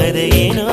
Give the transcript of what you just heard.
அறையினோ